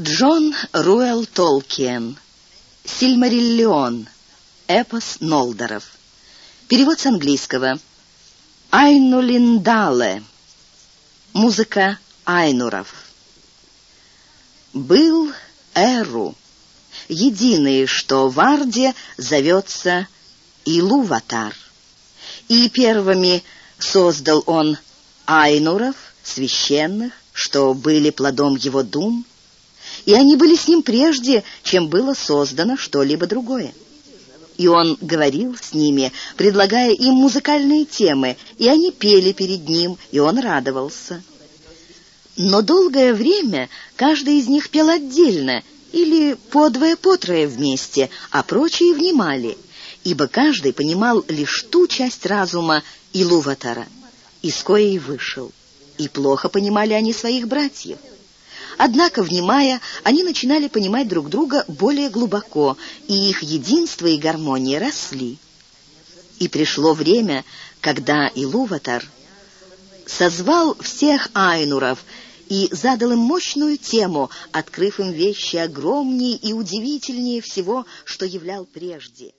Джон Руэлл Толкиен. Сильмариллион. Эпос Нолдоров. Перевод с английского. Айну Линдале. Музыка Айнуров. Был Эру, единый, что в Арде зовется Илуватар. И первыми создал он Айнуров, священных, что были плодом его дум, и они были с ним прежде, чем было создано что-либо другое. И он говорил с ними, предлагая им музыкальные темы, и они пели перед ним, и он радовался. Но долгое время каждый из них пел отдельно, или подвое-потрое вместе, а прочие внимали, ибо каждый понимал лишь ту часть разума Илуватара, из коей вышел. И плохо понимали они своих братьев. Однако, внимая, они начинали понимать друг друга более глубоко, и их единство и гармония росли. И пришло время, когда Илуватар созвал всех айнуров и задал им мощную тему, открыв им вещи огромнее и удивительнее всего, что являл прежде.